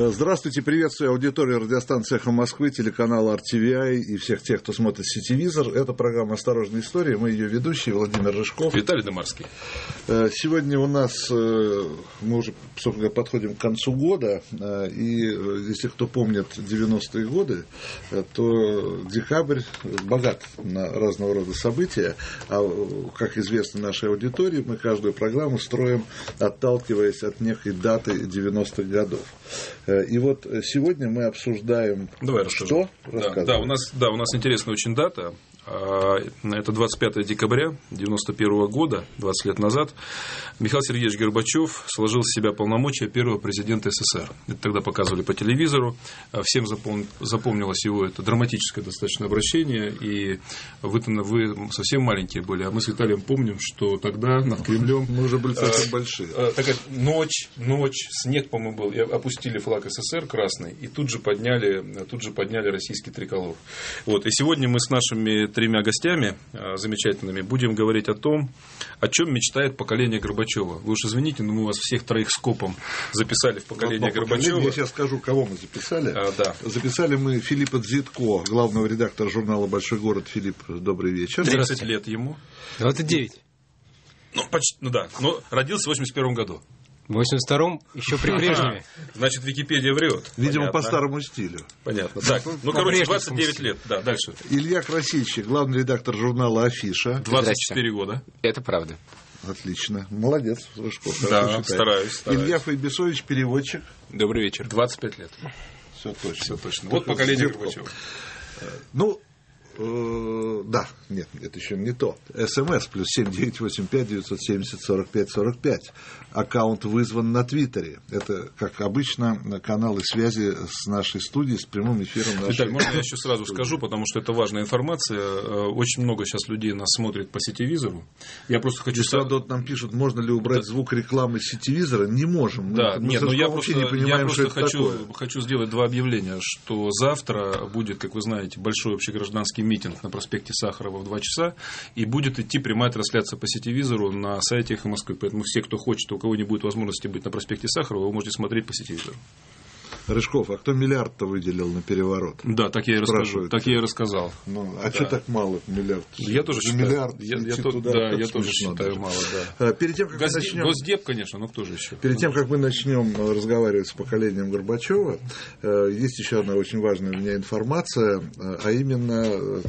Здравствуйте, приветствую аудиторию радиостанции «Эхо Москвы», телеканала RTVI и всех тех, кто смотрит сетевизор. Это программа «Осторожная история». Мы ее ведущие, Владимир Рыжков. Виталий Домарский. Сегодня у нас, мы уже, собственно подходим к концу года, и если кто помнит 90-е годы, то декабрь богат на разного рода события, а, как известно нашей аудитории, мы каждую программу строим, отталкиваясь от некой даты 90-х годов. И вот сегодня мы обсуждаем, Давай что? Да, да, у нас, да, у нас интересная очень дата. А, это 25 декабря 1991 года, 20 лет назад, Михаил Сергеевич Горбачев сложил с себя полномочия первого президента СССР. Это тогда показывали по телевизору. А, всем запомнилось его это драматическое достаточно обращение. И вы, вы совсем маленькие были, а мы с Виталием помним, что тогда над Кремлем... Мы уже были совсем большие. Такая ночь, ночь, снег, по-моему, был. И опустили флаг СССР красный, и тут же подняли, тут же подняли российский триколор. Вот. И сегодня мы с нашими тремя гостями э, замечательными будем говорить о том, о чем мечтает поколение Горбачева. Вы уж извините, но мы вас всех троих скопом записали в поколение Одно Горбачева. Поколение, я сейчас скажу, кого мы записали. А, да. Записали мы Филиппа Дзитко, главного редактора журнала «Большой город». Филипп, добрый вечер. 30 лет ему. 29. Ну, почти, ну да, но родился в 81 году. В 82-м еще при Брежневе. Значит, Википедия врет. Видимо, Понятно. по старому стилю. Понятно. Так, ну, По короче, брежневскому 29 стилю. лет. Да, дальше. Илья Красильщик, главный редактор журнала «Афиша». 24 года. Это правда. Отлично. Молодец, Рыжков. Да, стараюсь, стараюсь. Илья Файбисович, переводчик. Добрый вечер. 25 лет. Все точно. Все точно. Вот поколение Дзитко. Горбачева. Ну, э, да, нет, это еще не то. СМС плюс семь девять восемь пять девятьсот семьдесят сорок пять сорок пять. Аккаунт вызван на Твиттере. Это, как обычно, каналы связи с нашей студией, с прямым эфиром нашей Виталь, можно я еще сразу скажу, потому что это важная информация. Э, Очень много сейчас людей нас смотрит по сетевизору. Я просто хочу... Правда, вот нам пишут, можно ли убрать звук рекламы сетевизора. Не можем. Мы- Да, мы нет, с но я Рыжковым просто, вообще не понимаем, я просто что это хочу, такое. хочу сделать два объявления, что завтра будет, как вы знаете, большой общегражданский митинг на проспекте Сахарова в 2 часа, и будет идти прямая трансляция по сетевизору на сайте «Эхо Москвы». Поэтому все, кто хочет, у кого не будет возможности быть на проспекте Сахарова, вы можете смотреть по сетевизору. Рыжков, а кто миллиард-то выделил на переворот? Да, так я и расскажу. Так я и рассказал. Ну, а что так мало миллиард? Я тоже считаю. миллиард я, я то- туда, да, я тоже считаю даже. мало, да. А, Перед тем, как мы Госдеп, начнем... Госдеп, конечно, но кто же еще? Перед тем, как мы начнем э, разговаривать с поколением Горбачева, э, есть еще одна очень важная у меня информация, э, а именно,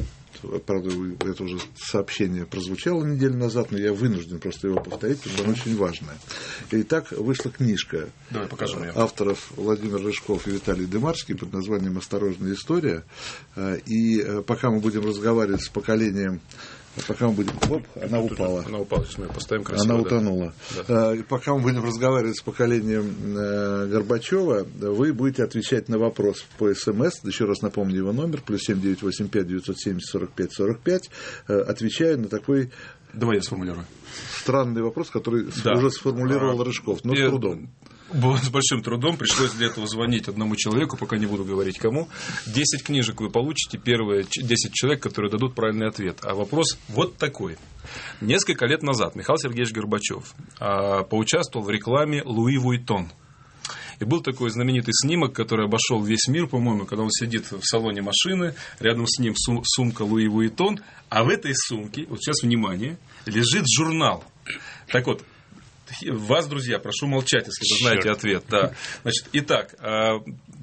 правда, это уже сообщение прозвучало неделю назад, но я вынужден просто его повторить, потому что оно очень важное. Итак, вышла книжка Давай покажем авторов Владимир Рыжков и Виталий Дымарский под названием «Осторожная история». Э, И э, пока мы будем разговаривать с поколением Пока мы будем... Оп, она упала. Она упала, сейчас мы ее поставим красиво. Она да. утонула. Э, и Пока мы будем разговаривать с поколением э, Горбачева, вы будете отвечать на вопрос по СМС. Еще раз напомню его номер. Плюс семь девять восемь пять девятьсот семьдесят сорок пять сорок пять. Отвечая на такой Давай я сформулирую. странный вопрос, который Да. уже сформулировал А, Рыжков, но с я- трудом. С большим трудом, пришлось для этого звонить одному человеку, пока не буду говорить кому. 10 книжек вы получите, первые ч- 10 человек, которые дадут правильный ответ. А вопрос вот такой. Несколько лет назад Михаил Сергеевич Горбачев а, поучаствовал в рекламе Луи Вуитон. И был такой знаменитый снимок, который обошел весь мир, по-моему, когда он сидит в салоне машины, рядом с ним сум- сумка Louis Vuitton, а в этой сумке, вот сейчас внимание, лежит журнал. Так вот, вас, друзья, прошу молчать, если вы знаете ответ. Да. Значит, итак, а,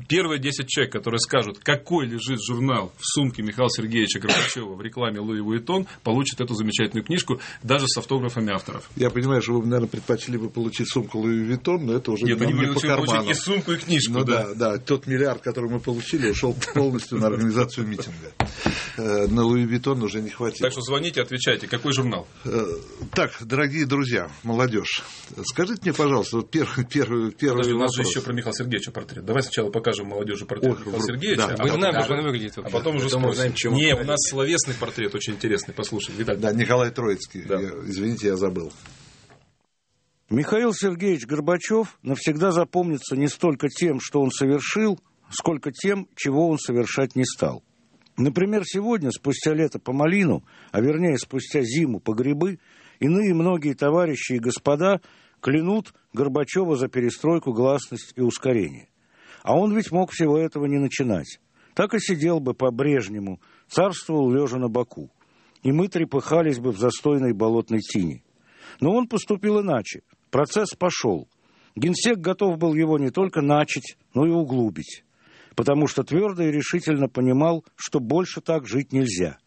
первые 10 человек, которые скажут, какой лежит журнал в сумке Михаила Сергеевича Горбачева в рекламе Louis Vuitton, получат эту замечательную книжку, даже с автографами авторов. Я понимаю, что вы, наверное, предпочли бы получить сумку Louis Vuitton, но это уже Нет, они не по получили карману. и сумку, и книжку. Ну да. да, да, тот миллиард, который мы получили, ушел полностью на организацию митинга. Э, На Луи Виттон уже не хватило. Так что звоните, отвечайте, какой журнал? Э, Так, дорогие друзья, молодежь, скажите мне, пожалуйста, вот первый, первый, первый Подожди, у нас же еще про Михаила Сергеевича портрет. Давай сначала покажем молодежи портрет Ох, Михаила Сергеевича, да. а, Мы знаем, уже- как он выглядит. а потом уже Потом мы спросим. знаем, чем Не, у нас словесный портрет очень интересный, послушай. Виталий, Да, Николай Троицкий, Да. Я- извините, я забыл. Михаил Сергеевич Горбачев навсегда запомнится не столько тем, что он совершил, сколько тем, чего он совершать не стал. Например, сегодня, спустя лето по малину, а вернее спустя зиму по грибы, иные многие товарищи и господа клянут Горбачева за перестройку, гласность и ускорение. А он ведь мог всего этого не начинать. Так и сидел бы по-брежнему, царствовал лежа на боку. И мы трепыхались бы в застойной болотной тени. Но он поступил иначе. Процесс пошел. Генсек готов был его не только начать, но и углубить. Потому что твердо и решительно понимал, что больше так жить нельзя.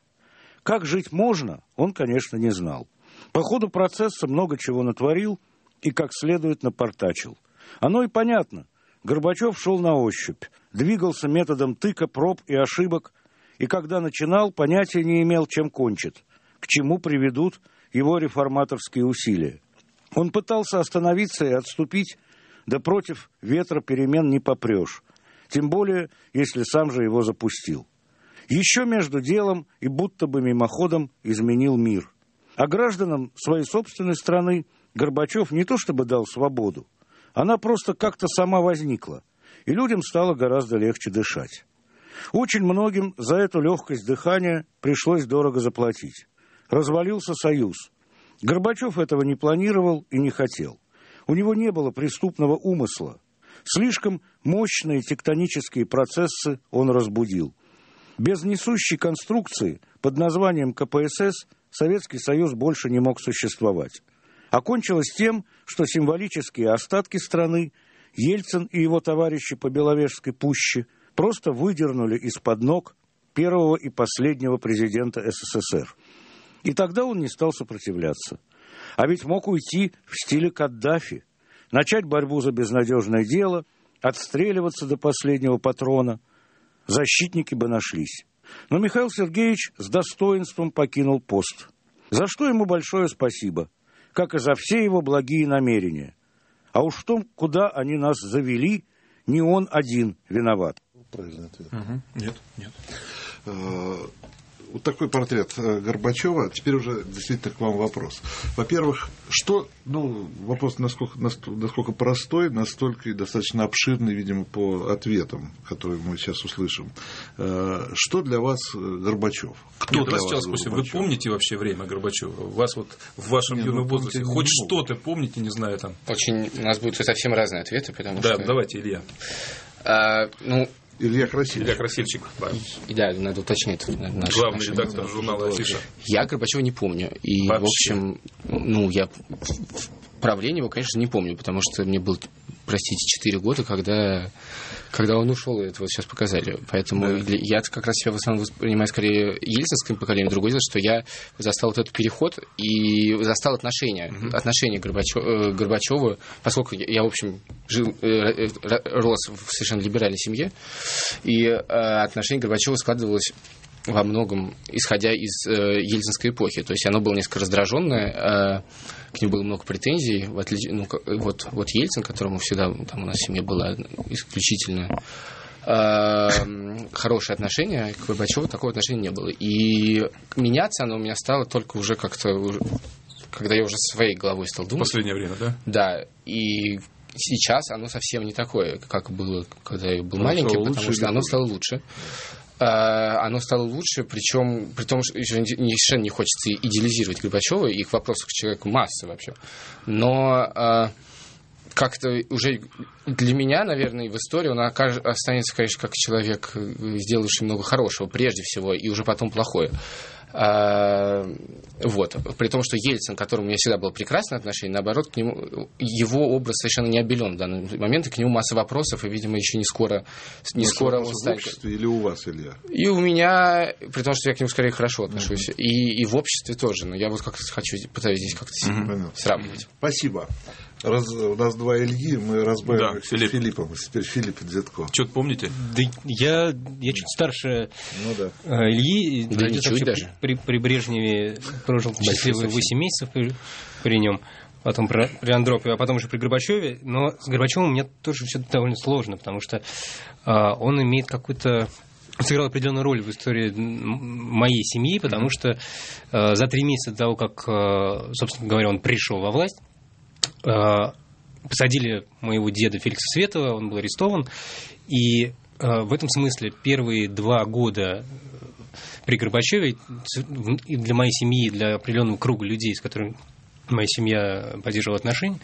Как жить можно, он, конечно, не знал. По ходу процесса много чего натворил и как следует напортачил. Оно и понятно. Горбачев шел на ощупь, двигался методом тыка, проб и ошибок, и когда начинал, понятия не имел, чем кончит, к чему приведут его реформаторские усилия. Он пытался остановиться и отступить, да против ветра перемен не попрешь, тем более, если сам же его запустил. Еще между делом и будто бы мимоходом изменил мир. А гражданам своей собственной страны Горбачев не то чтобы дал свободу, она просто как-то сама возникла, и людям стало гораздо легче дышать. Очень многим за эту легкость дыхания пришлось дорого заплатить. Развалился союз. Горбачев этого не планировал и не хотел. У него не было преступного умысла. Слишком мощные тектонические процессы он разбудил. Без несущей конструкции под названием КПСС Советский Союз больше не мог существовать окончилось тем, что символические остатки страны Ельцин и его товарищи по Беловежской пуще просто выдернули из-под ног первого и последнего президента СССР. И тогда он не стал сопротивляться. А ведь мог уйти в стиле Каддафи, начать борьбу за безнадежное дело, отстреливаться до последнего патрона. Защитники бы нашлись. Но Михаил Сергеевич с достоинством покинул пост. За что ему большое спасибо – как и за все его благие намерения. А уж в том, куда они нас завели, не он один виноват. Правильный ответ. Угу. Нет, нет. Э, вот такой портрет э, Горбачева. Теперь уже действительно к вам вопрос. Во-первых, что, ну, вопрос насколько, насколько простой, настолько и достаточно обширный, видимо, по ответам, которые мы сейчас услышим. Э, что для вас Горбачев? Кто Нет, для вас спросим, Горбачев? вы помните вообще время Горбачева? Вас вот в вашем Нет, юном ну, возрасте хоть что-то помните, не знаю там? Очень, у нас будут совсем разные ответы, потому да, что... Да, давайте, Илья. А, ну, Илья Красильщик. Илья Красильщик, да. Да, надо уточнить. Наш, Главный наш, редактор журнала «Афиша». Я Горбачева не помню. И, Вообще. в общем, ну, я правление его, конечно, не помню, потому что мне было, простите, 4 года, когда когда он ушел, это вот сейчас показали. Поэтому да. я как раз себя в основном воспринимаю скорее ельцинским поколением. Другое дело, что я застал вот этот переход и застал отношения, угу. отношения Горбачева, э, Горбачева, поскольку я, в общем, жил, э, э, рос в совершенно либеральной семье, и отношение Горбачева складывалось во многом исходя из э, ельцинской эпохи. То есть оно было несколько раздраженное, э, к нему было много претензий. В отличие, ну, вот, вот Ельцин, которому всегда там у нас в семье было исключительно э, хорошее отношение, к Горбачеву такого отношения не было. И меняться оно у меня стало только уже как-то, когда я уже своей головой стал думать. В последнее время, да? Да. И сейчас оно совсем не такое, как было, когда я был оно маленький, потому что оно стало лучше. Э, оно стало лучше, причем при том, что совершенно не хочется идеализировать Горбачева и их вопросов к человеку массы вообще. Но э, как-то уже для меня, наверное, в истории он останется, конечно, как человек, э, сделавший много хорошего прежде всего, и уже потом плохое. А, вот. При том, что Ельцин, к которому у меня всегда было прекрасное отношение, наоборот, к нему, его образ совершенно не обелен в данный момент, и к нему масса вопросов, и, видимо, еще не скоро, не скоро он станет. в обществе или у вас, Илья? И у меня, при том, что я к нему скорее хорошо отношусь, mm-hmm. и, и в обществе тоже, но я вот как-то хочу, пытаюсь здесь как-то mm-hmm. сравнивать. Спасибо. Раз, у нас два Ильи, мы разбавим да, Филипп. Филиппом. Теперь Филипп Дзетко. Что-то помните? Да я, я чуть старше ну, да. Э, Ильи. Да, да ничего даже. При, при Брежневе прожил счастливые 8 месяцев при, при нем. Потом при, при Андропове, а потом уже при Горбачеве. Но с Горбачевым у меня тоже все довольно сложно, потому что а, он имеет какую-то сыграл определенную роль в истории моей семьи, потому что э, за три месяца до того, как, э, собственно говоря, он пришел во власть, посадили моего деда Феликса Светова, он был арестован, и в этом смысле первые два года при Горбачеве и для моей семьи, для определенного круга людей, с которыми моя семья поддерживала отношения,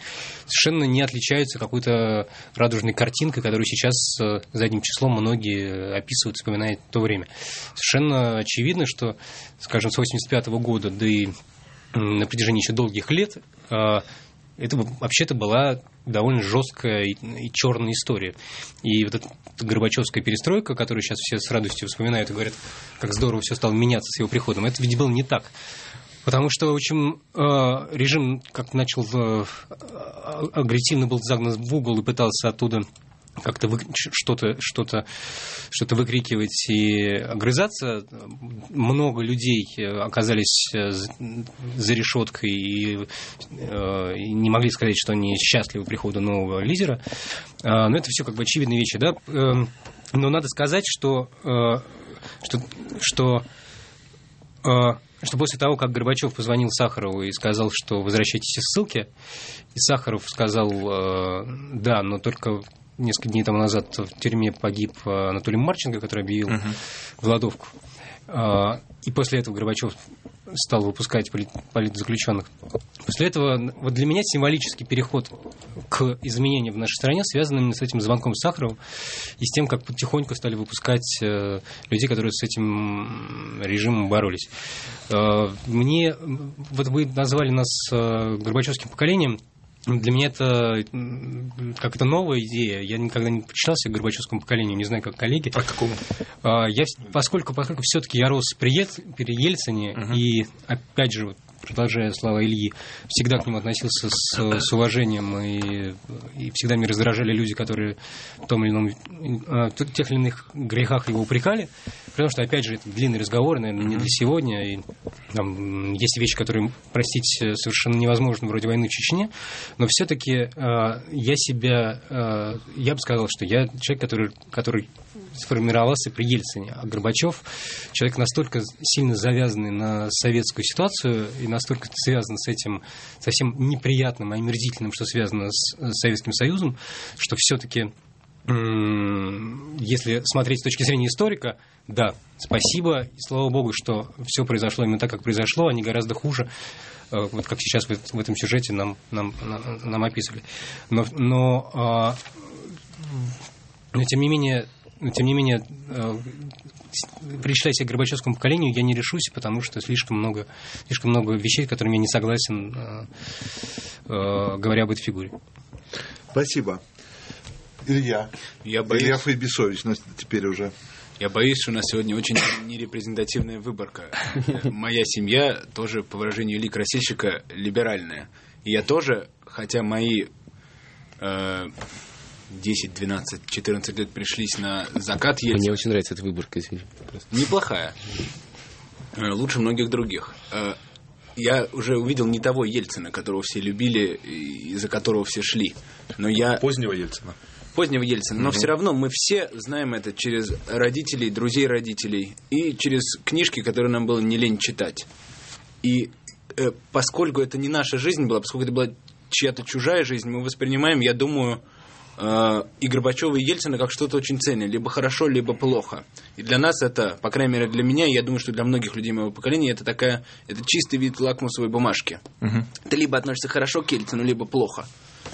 совершенно не отличаются какой-то радужной картинкой, которую сейчас э, задним числом многие описывают, вспоминают то время. Совершенно очевидно, что, скажем, с 85 года, да и на протяжении еще долгих лет, э, это вообще-то была довольно жесткая и, черная история. И вот эта Горбачевская перестройка, которую сейчас все с радостью вспоминают и говорят, как здорово все стало меняться с его приходом, это ведь было не так. Потому что, в общем, э, режим как начал э, агрессивно был загнан в угол и пытался оттуда как-то вы, что-то что-то что-то выкрикивать и огрызаться. Много людей э, оказались э, за решеткой и, э, и не могли сказать, что они счастливы приходу нового лидера. А, но это все как бы очевидные вещи, да. Эм, но надо сказать, что что, что что после того, как Горбачев позвонил Сахарову и сказал, что возвращайтесь из ссылки, и Сахаров сказал, да, но только несколько дней тому назад в тюрьме погиб э, Анатолий Марченко, который объявил uh-huh. голодовку. А, и после этого Горбачев стал выпускать политзаключенных. После этого вот для меня символический переход к изменениям в нашей стране связан именно с этим звонком Сахарова и с тем, как потихоньку стали выпускать э, людей, которые с этим режимом боролись. Э, мне, вот вы назвали нас Горбачевским поколением, для меня это как это новая идея. Я никогда не причислялся к Горбачевскому поколению, не знаю, как коллеги. А какому? А, я, поскольку, поскольку все-таки я рос при, при Ельцине, uh-huh. и опять же, продолжая слова Ильи, всегда к нему относился с, с уважением, и, и всегда меня раздражали люди, которые в том или ином, в э, тех или иных грехах его упрекали, потому что, опять же, это длинный разговор, наверное, не для сегодня, и там есть вещи, которые простить совершенно невозможно, вроде войны в Чечне, но все-таки э, я себя, э, я бы сказал, что я человек, который, который сформировался при Ельцине. А Горбачев человек настолько сильно завязанный на советскую ситуацию и настолько связан с этим совсем неприятным, а омерзительным, что связано с, с Советским Союзом, что все-таки если смотреть с точки зрения историка, да, спасибо, и слава богу, что все произошло именно так, как произошло, а не гораздо хуже, э, вот как сейчас в этом сюжете нам, нам, нам описывали. Но, но, а, но тем не менее, но, тем не менее, э, причислять себя к Горбачевскому поколению я не решусь, потому что слишком много, слишком много вещей, с которыми я не согласен, э, э, говоря об этой фигуре. Спасибо. Илья. Я боюсь... Илья Фейбисович, нас теперь уже. Я боюсь, что у нас сегодня очень нерепрезентативная выборка. Моя семья тоже, по выражению Ильи Красильщика, либеральная. И я тоже, хотя мои э, 10, 12, 14 лет пришлись на закат Ельцина. Мне очень нравится эта выборка. Неплохая. Э, лучше многих других. Э, я уже увидел не того Ельцина, которого все любили и за которого все шли. Но я... Позднего Ельцина. Позднего Ельцина. Но угу. все равно мы все знаем это через родителей, друзей родителей и через книжки, которые нам было не лень читать. И э, поскольку это не наша жизнь была, поскольку это была чья-то чужая жизнь, мы воспринимаем, я думаю, и Горбачева и Ельцина как что-то очень ценное, либо хорошо, либо плохо. И для нас это, по крайней мере для меня, я думаю, что для многих людей моего поколения, это такая, это чистый вид лакмусовой бумажки. Угу. Это либо относится хорошо к Ельцину, либо плохо.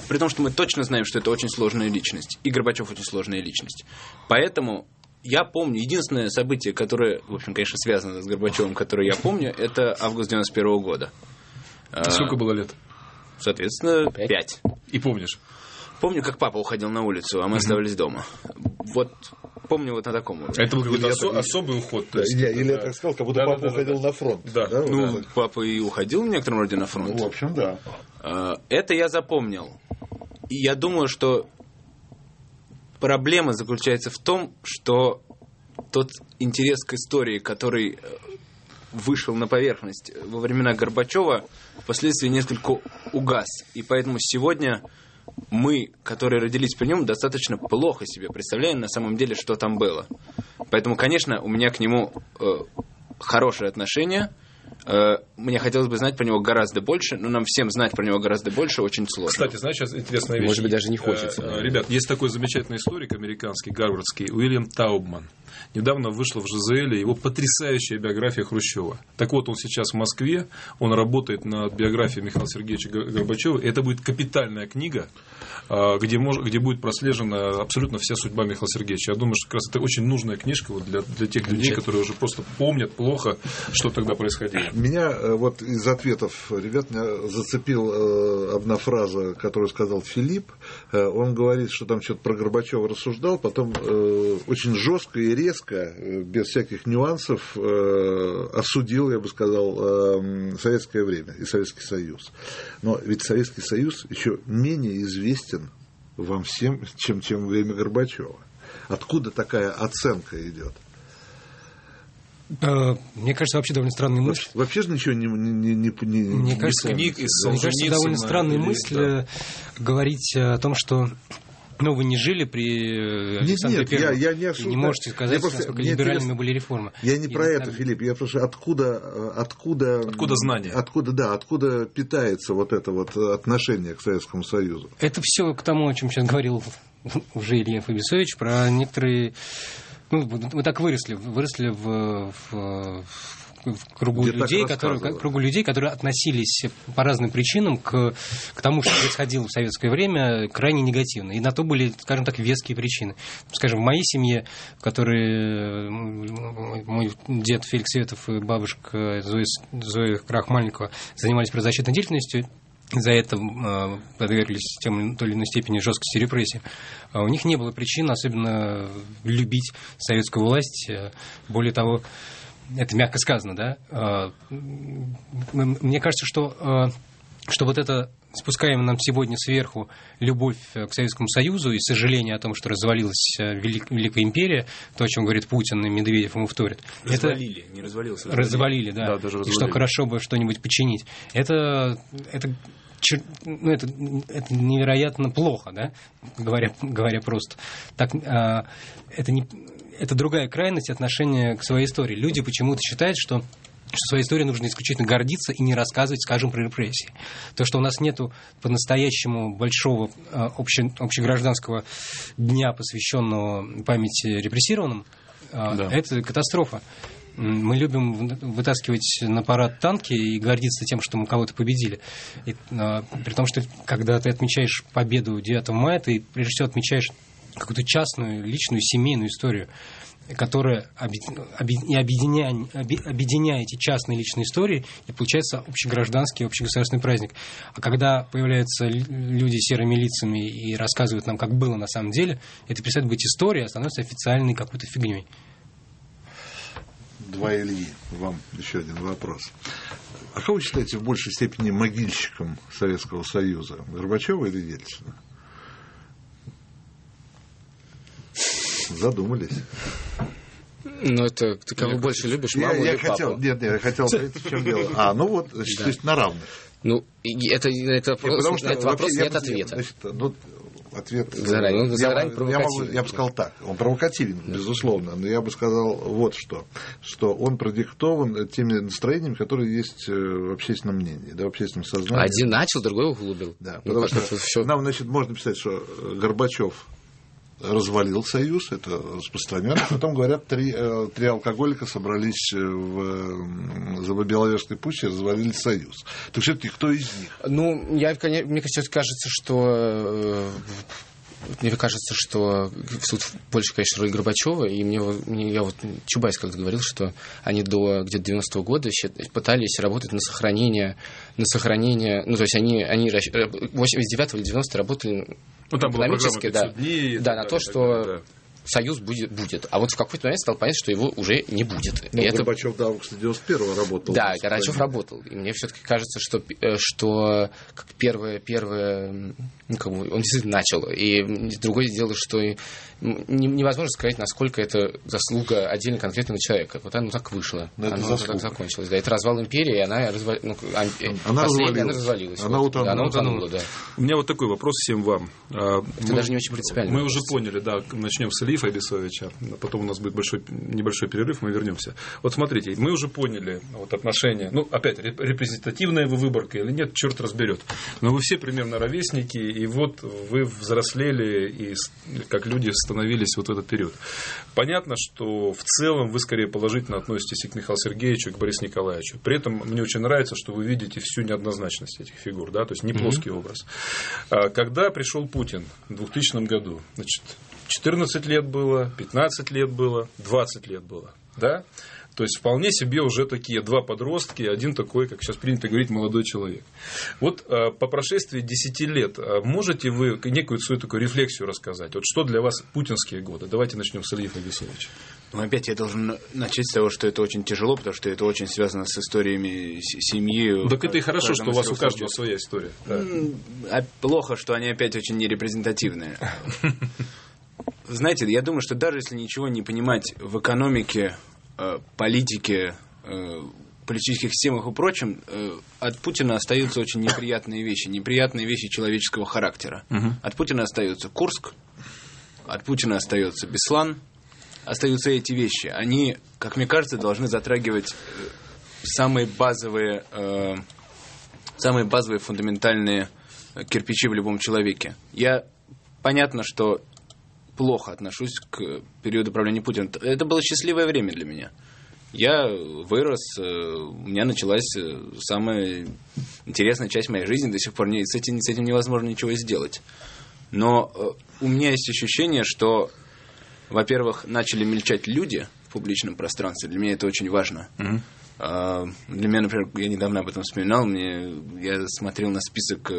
При том, что мы точно знаем, что это очень сложная личность. И Горбачев очень сложная личность. Поэтому я помню, единственное событие, которое, в общем, конечно, связано с Горбачевым, которое я помню, это август 91 -го года. Сколько было лет? Соответственно, пять. И помнишь? Помню, как папа уходил на улицу, а мы оставались дома. Вот помню вот на таком уровне. Это был какой-то осо- особый уход. То есть, да, или я так сказал, как будто да, папа да, уходил да, на фронт. Да. да ну, да. папа и уходил в некотором роде на фронт. Ну, в общем, да. А, это я запомнил. И я думаю, что проблема заключается в том, что тот интерес к истории, который э, вышел на поверхность во времена Горбачева, впоследствии несколько угас. И поэтому сегодня мы, которые родились при нем, достаточно плохо себе представляем на самом деле, что там было. Поэтому, конечно, у меня к нему э, хорошее отношение, Э, мне хотелось бы знать про него гораздо больше, но нам всем знать про него гораздо больше очень сложно. Кстати, знаешь, сейчас интересная вещь. Может быть, даже не хочется. Э, ребят, есть такой замечательный историк американский, гарвардский, Уильям Таубман. Недавно вышла в ЖЗЛ его потрясающая биография Хрущева. Так вот, он сейчас в Москве, он работает над биографией Михаила Сергеевича Горбачева. Это будет капитальная книга, а, где, мож, где будет прослежена абсолютно вся судьба Михаила Сергеевича. Я думаю, что как раз это очень нужная книжка вот для, для тех людей, которые уже просто помнят плохо, что тогда происходило. Меня э, вот из ответов ребят меня зацепил э, одна фраза, которую сказал Филипп. Э, он говорит, что там что-то про Горбачева рассуждал, потом очень жестко и резко, без всяких нюансов, осудил, я бы сказал, советское время и Советский Союз. Но ведь Советский Союз еще менее известен вам всем, чем, чем время Горбачева. Откуда такая оценка идет? Э, мне кажется, вообще довольно странная мысль. Вообще же ничего не, не, не, не Мне кажется, книг из мне кажется, довольно странная мысль да. говорить о том, что ну, вы не жили при э, Александре нет, Первом. Я, я не, осуждаю. не можете сказать, просто, насколько либеральными были реформы. Я не и про это, Филипп. Я просто откуда, откуда... Откуда знания? Откуда, да, откуда питается вот это вот отношение к Советскому Союзу? Это все к тому, о чем сейчас говорил уже Илья Фабисович, про некоторые ну, вы так выросли, выросли в, в, в кругу людей, которые, к кругу людей, которые относились по разным причинам к, к тому, что происходило в советское время, крайне негативно. И на то были, скажем так, веские причины. Скажем, в моей семье, в которой мой дед Феликс Светов и бабушка Зоя, Зоя Крахмальникова занимались правозащитной деятельностью, за это э, подверглись тем той или иной степени жесткости репрессий. А у них не было причин особенно любить советскую власть. Э, более того, это мягко сказано, да? А, мне кажется, что, э, что вот это спускаемая нам сегодня сверху любовь к Советскому Союзу и сожаление о том, что развалилась Велик, Великая империя, то, о чем говорит Путин и Медведев ему вторит. Развалили, это... не развалился. Развалили, развалили да. да даже развалили. И что хорошо бы что-нибудь починить. Это, это ну, это, это невероятно плохо, да, говоря, говоря просто. Так, а, это, не, это другая крайность отношения к своей истории. Люди почему-то считают, что что своей историей нужно исключительно гордиться и не рассказывать, скажем, про репрессии. То, что у нас нет по-настоящему большого а, обще, общегражданского дня, посвященного памяти репрессированным, а, да. это катастрофа. Мы любим вытаскивать на парад танки и гордиться тем, что мы кого-то победили. И, а, при том, что когда ты отмечаешь победу 9 мая, ты прежде всего отмечаешь какую-то частную, личную, семейную историю, которая объединяя, объединяя эти частные личные истории, и получается общегражданский, общегосударственный праздник. А когда появляются люди с серыми лицами и рассказывают нам, как было на самом деле, это перестает быть историей, а становится официальной какой-то фигней два Ильи. Вам еще один вопрос. А кого вы считаете в большей степени могильщиком Советского Союза? Горбачева или Ельцина? Задумались. Ну, это ты кого я больше любишь, маму я, я или хотел, папу? Нет, нет, я хотел сказать, в чем дело. А, ну вот, да. то есть на равных. Ну, это, это, вопрос, потому что, это вопрос нет ответа. Значит, ну, ответ... Заранее, ну, заранее я, я, могу, я бы сказал так, он провокативен, да. безусловно, но я бы сказал вот что, что он продиктован теми настроениями, которые есть э, в общественном мнении, да, в общественном сознании. Один начал, другой углубил. Да, ну, потому что все... нам, значит, можно писать, что Горбачев развалил союз, это распространено. Потом говорят, три, э, три алкоголика собрались в, за Беловежской пуще и развалили союз. Так все-таки кто из них? Ну, я, мне кажется, что э, мне кажется, что суд больше, конечно, роль Горбачева, и мне, мне я вот Чубайс как-то говорил, что они до где-то 90-го года пытались работать на сохранение, на сохранение, ну, то есть они, они 89 или 90 работали ну, там экономически, да, дней, да, на то, что союз будет, будет. А вот в какой-то момент стало понятно, что его уже не будет. Ну, и Горбачев это... до августа 91 работал. Да, Горбачев работал. И мне все-таки кажется, что, э, что как первое, первое, ну, как бы, он действительно начал. И другое дело, что невозможно сказать, насколько это заслуга отдельно конкретного человека. Вот оно так вышло. Но оно это так закончилось. Да, это развал империи, и она, развал... ну, она, развалилась. она развалилась. Она вот. утонула. Она утонула, да. У меня вот такой вопрос всем вам. А, это мы, даже не очень принципиально. Мы уже поняли, да, начнем с Ильи Ильифа Бесовича. Потом у нас будет большой, небольшой перерыв, мы вернемся. Вот смотрите, мы уже поняли вот отношения. Ну, опять, репрезентативная вы выборка или нет, черт разберет. Но вы все примерно ровесники, и вот вы взрослели и как люди становились вот в этот период. Понятно, что в целом вы скорее положительно относитесь и к Михаилу Сергеевичу, и к Борису Николаевичу. При этом мне очень нравится, что вы видите всю неоднозначность этих фигур, да, то есть не плоский mm-hmm. образ. А когда пришел Путин в 2000 году, значит, 14 лет было, 15 лет было, 20 лет было, да? То есть вполне себе уже такие два подростки, один такой, как сейчас принято говорить, молодой человек. Вот э, по прошествии 10 лет э, можете вы некую свою такую рефлексию рассказать? Вот что для вас путинские годы? Давайте начнем с Ильи Фагисовича. Ну, опять я должен начать с того, что это очень тяжело, потому что это очень связано с историями семьи. Так это и хорошо, что у вас у каждого своя история. Да. А плохо, что они опять очень нерепрезентативные. Знаете, я думаю, что даже если ничего не понимать в экономике, Э, политике, э, политических системах и прочем, э, от Путина остаются очень неприятные вещи, неприятные вещи человеческого характера. Угу. От Путина остается Курск, от Путина остается Беслан, остаются эти вещи. Они, как мне кажется, должны затрагивать самые базовые, самые базовые фундаментальные кирпичи в любом человеке. Я понятно, что плохо отношусь к периоду правления Путина. Это было счастливое время для меня. Я вырос, э, у меня началась э, самая интересная часть моей жизни, до сих пор не, с, этим, с этим невозможно ничего сделать. Но э, у меня есть ощущение, что, во-первых, начали мельчать люди в публичном пространстве. Для меня это очень важно. Mm-hmm. Для меня, например, я недавно об этом вспоминал, мне, я смотрел на список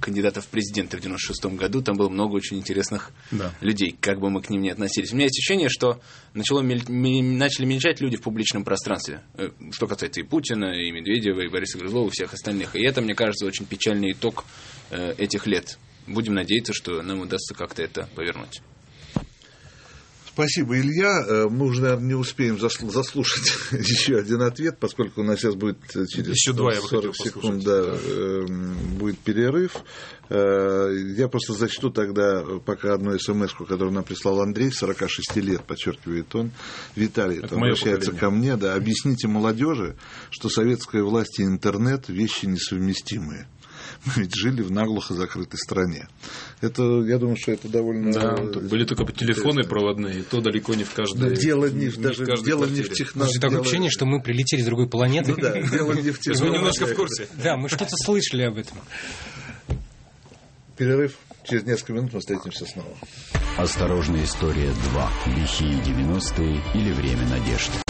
кандидатов в президенты в 96 году, там было много очень интересных да. людей, как бы мы к ним ни относились. У меня есть ощущение, что начало начали мельчать люди в публичном пространстве, э, что касается и Путина, и Медведева, и Бориса Грызлова, и всех остальных. И это, мне кажется, очень печальный итог э, этих лет. Будем надеяться, что нам удастся как-то это повернуть. Спасибо, Илья. Э, мы уже, наверное, не успеем заслушать еще один ответ, поскольку у нас сейчас будет э, через еще 40 секунд да, да. Эм, будет перерыв. Э, я просто зачту тогда пока одну смс которую нам прислал Андрей, 46 лет, подчеркивает он. Виталий, это обращается ко мне. Да, объясните молодежи, что советская власть и интернет – вещи несовместимые мы ведь жили в наглухо закрытой стране. Это, я думаю, что это довольно... Да, были только телефоны проводные, и то далеко не в каждой... дело не, в, даже, в дело не в технологии. Такое дело... ощущение, что мы прилетели с другой планеты. Ну, да, дело не в технологии. Вы немножко в курсе. Да, мы что-то слышали об этом. Перерыв. Через несколько минут мы встретимся снова. Осторожная история 2. Лихие 90-е или время надежды.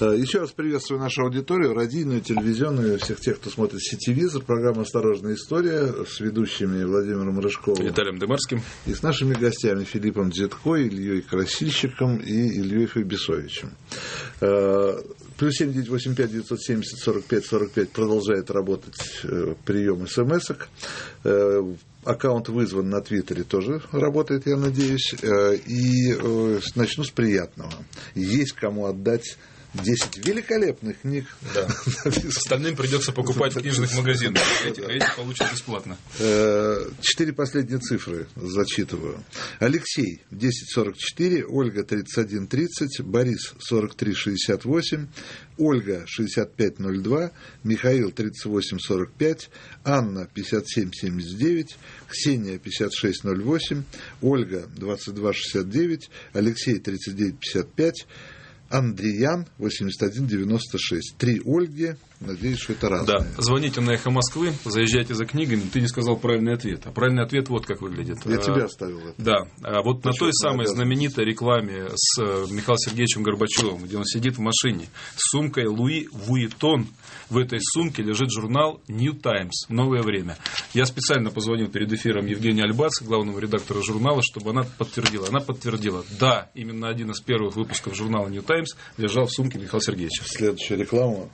Э, еще раз приветствую нашу аудиторию, радийную, телевизионную, всех тех, кто смотрит сетевизор. Программа «Осторожная история» с ведущими Владимиром Рыжковым. Виталием Демарским. И с нашими гостями Филиппом Дзетко, Ильей Красильщиком и Ильей Фабисовичем. Э, плюс семь девять восемь пять девятьсот семьдесят сорок пять сорок пять продолжает работать э, прием смс-ок. Аккаунт вызван на Твиттере тоже работает, я надеюсь. И начну с приятного. Есть кому отдать 10 великолепных книг. Да. Остальным придется покупать в книжных магазинах. Эти, эти получат бесплатно. Э, четыре последние цифры зачитываю. Алексей 1044, Ольга 3130, Борис 4368, Ольга 6502, Михаил 3845, Анна 5779, Ксения 5608, Ольга 2269, Алексей 3955, Андреян 8196. Три Ольги. Надеюсь, что это разные. Да. Звоните на «Эхо Москвы», заезжайте за книгами. Ты не сказал правильный ответ. А правильный ответ вот как выглядит. Я а, тебя оставил. Это. Да. А вот на той самой знаменитой рекламе с э, Михаилом Сергеевичем Горбачевым, где он сидит в машине с сумкой Луи Вуитон в этой сумке лежит журнал New Times «Новое время». Я специально позвонил перед эфиром Евгению Альбац, главному редактору журнала, чтобы она подтвердила. Она подтвердила, да, именно один из первых выпусков журнала New Times лежал в сумке Михаила Сергеевича. Следующая реклама,